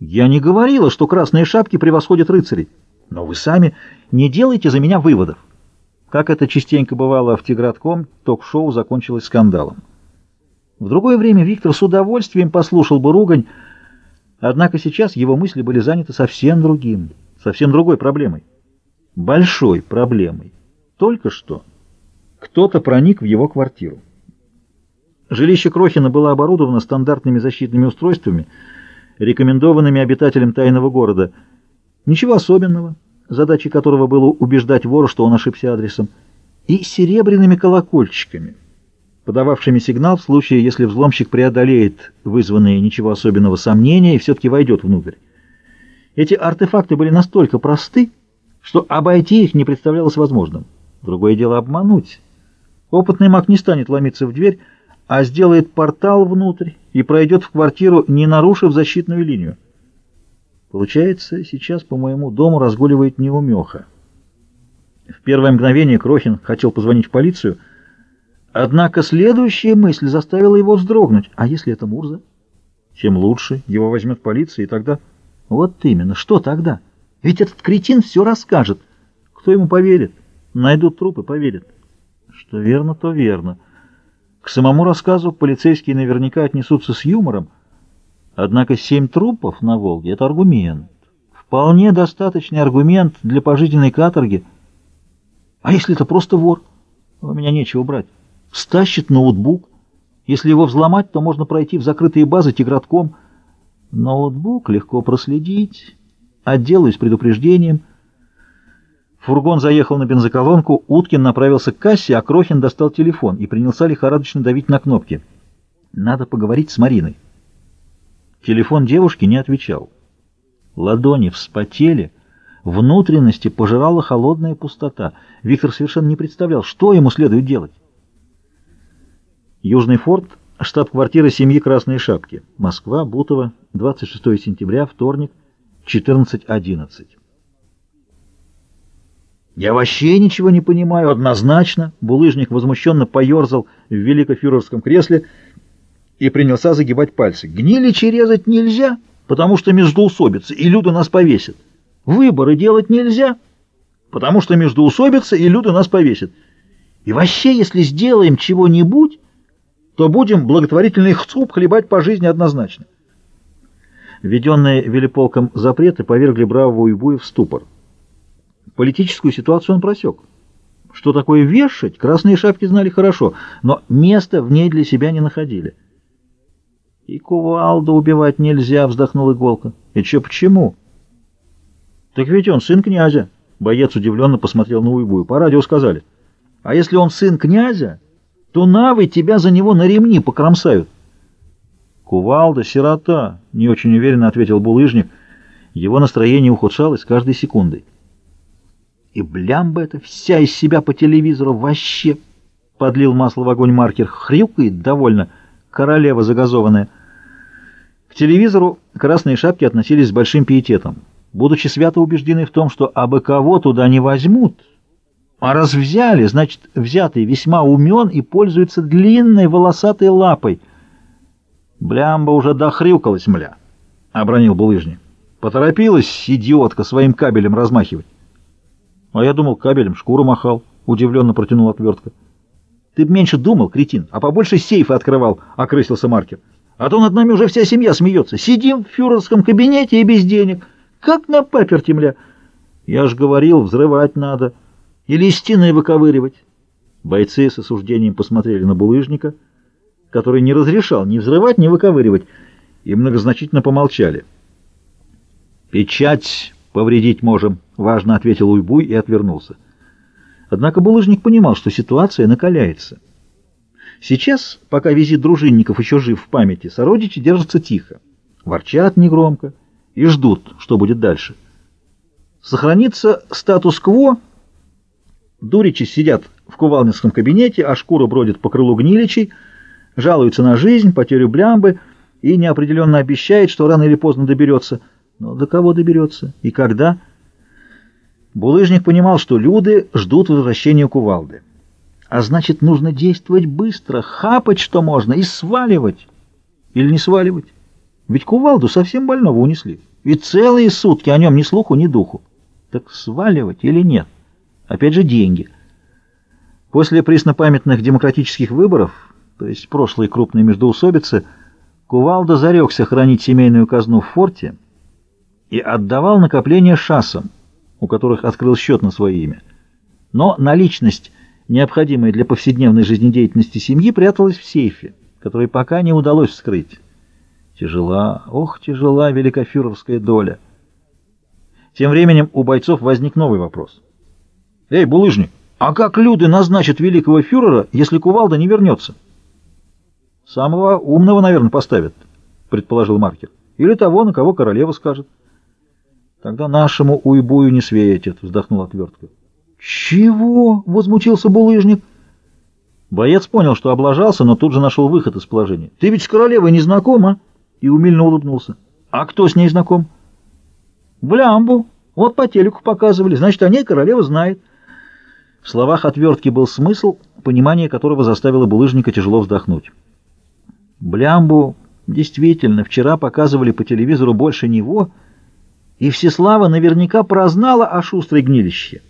Я не говорила, что красные шапки превосходят рыцарей. Но вы сами не делайте за меня выводов. Как это частенько бывало в Тигратком, ток-шоу закончилось скандалом. В другое время Виктор с удовольствием послушал бы ругань, однако сейчас его мысли были заняты совсем другим, совсем другой проблемой. Большой проблемой. Только что кто-то проник в его квартиру. Жилище Крохина было оборудовано стандартными защитными устройствами, рекомендованными обитателям тайного города. Ничего особенного, задачей которого было убеждать вора, что он ошибся адресом, и серебряными колокольчиками, подававшими сигнал в случае, если взломщик преодолеет вызванные ничего особенного сомнения и все-таки войдет внутрь. Эти артефакты были настолько просты, что обойти их не представлялось возможным. Другое дело обмануть. Опытный маг не станет ломиться в дверь, а сделает портал внутрь и пройдет в квартиру, не нарушив защитную линию. Получается, сейчас по моему дому разгуливает неумеха. В первое мгновение Крохин хотел позвонить в полицию, однако следующая мысль заставила его вздрогнуть. А если это Мурза? Тем лучше, его возьмет полиция, и тогда... Вот именно, что тогда? Ведь этот кретин все расскажет. Кто ему поверит? Найдут трупы, поверят. Что верно, то верно. К самому рассказу полицейские наверняка отнесутся с юмором, однако семь трупов на Волге — это аргумент. Вполне достаточный аргумент для пожизненной каторги. А если это просто вор? У меня нечего брать. Стащит ноутбук. Если его взломать, то можно пройти в закрытые базы тигратком. Ноутбук легко проследить. Отделаюсь предупреждением — Фургон заехал на бензоколонку, Уткин направился к кассе, а Крохин достал телефон и принялся лихорадочно давить на кнопки. «Надо поговорить с Мариной». Телефон девушки не отвечал. Ладони вспотели, внутренности пожирала холодная пустота. Виктор совершенно не представлял, что ему следует делать. Южный форт, штаб-квартира семьи Красной Шапки. Москва, Бутово, 26 сентября, вторник, 14.11. «Я вообще ничего не понимаю, однозначно!» Булыжник возмущенно поерзал в великофюрерском кресле и принялся загибать пальцы. «Гниличи резать нельзя, потому что междоусобица, и люди нас повесят. Выборы делать нельзя, потому что междоусобица, и люди нас повесят. И вообще, если сделаем чего-нибудь, то будем благотворительный хцуп хлебать по жизни однозначно». Введенные велиполком запреты повергли бравого Уйбуя в ступор. Политическую ситуацию он просек. Что такое вешать, красные шапки знали хорошо, но места в ней для себя не находили. «И кувалду убивать нельзя», — вздохнул Иголка. «И че, почему?» «Так ведь он сын князя», — боец удивленно посмотрел на Уйбую. «По радио сказали. А если он сын князя, то навы тебя за него на ремни покромсают». «Кувалда — сирота», — не очень уверенно ответил булыжник. Его настроение ухудшалось каждой секундой. И блямба эта вся из себя по телевизору вообще подлил масло в огонь маркер, хрюкает довольно, королева загазованная. К телевизору красные шапки относились с большим пиететом, будучи свято убеждены в том, что абы кого туда не возьмут. А раз взяли, значит, взятый весьма умен и пользуется длинной волосатой лапой. Блямба уже дохрюкалась, мля, — обронил булыжник. Поторопилась идиотка своим кабелем размахивать. А я думал, кабелем шкуру махал, удивленно протянул отвертка. Ты б меньше думал, кретин, а побольше сейфы открывал, окрысился маркер. А то над нами уже вся семья смеется. Сидим в фюрерском кабинете и без денег. Как на паперти, мля. Я ж говорил, взрывать надо. Или стены выковыривать. Бойцы с осуждением посмотрели на булыжника, который не разрешал ни взрывать, ни выковыривать, и многозначительно помолчали. «Печать повредить можем», — важно ответил Уйбуй и отвернулся. Однако булыжник понимал, что ситуация накаляется. Сейчас, пока визит дружинников еще жив в памяти, сородичи держатся тихо, ворчат негромко и ждут, что будет дальше. Сохранится статус-кво, дуричи сидят в кувалнинском кабинете, а шкура бродит по крылу гниличей, жалуются на жизнь, потерю блямбы и неопределенно обещает, что рано или поздно доберется — но до кого доберется? И когда? Булыжник понимал, что люди ждут возвращения кувалды. А значит, нужно действовать быстро, хапать что можно и сваливать. Или не сваливать. Ведь кувалду совсем больного унесли. И целые сутки о нем ни слуху, ни духу. Так сваливать или нет? Опять же деньги. После преснопамятных демократических выборов, то есть прошлой крупной междоусобицы, Кувалда зарекся хранить семейную казну в форте и отдавал накопления шассам, у которых открыл счет на свое имя. Но наличность, необходимая для повседневной жизнедеятельности семьи, пряталась в сейфе, который пока не удалось вскрыть. Тяжела, ох, тяжела великофюрерская доля. Тем временем у бойцов возник новый вопрос. «Эй, булыжник, а как люди назначат великого фюрера, если кувалда не вернется?» «Самого умного, наверное, поставят», — предположил маркер. «Или того, на кого королева скажет». «Тогда нашему уйбую не светит», — вздохнул отвертка. «Чего?» — возмутился булыжник. Боец понял, что облажался, но тут же нашел выход из положения. «Ты ведь с королевой не знаком, а?» И умильно улыбнулся. «А кто с ней знаком?» «В лямбу. Вот по телеку показывали. Значит, о ней королева знает». В словах отвертки был смысл, понимание которого заставило булыжника тяжело вздохнуть. Блямбу действительно вчера показывали по телевизору больше него, и Всеслава наверняка прознала о шустрой гнилище.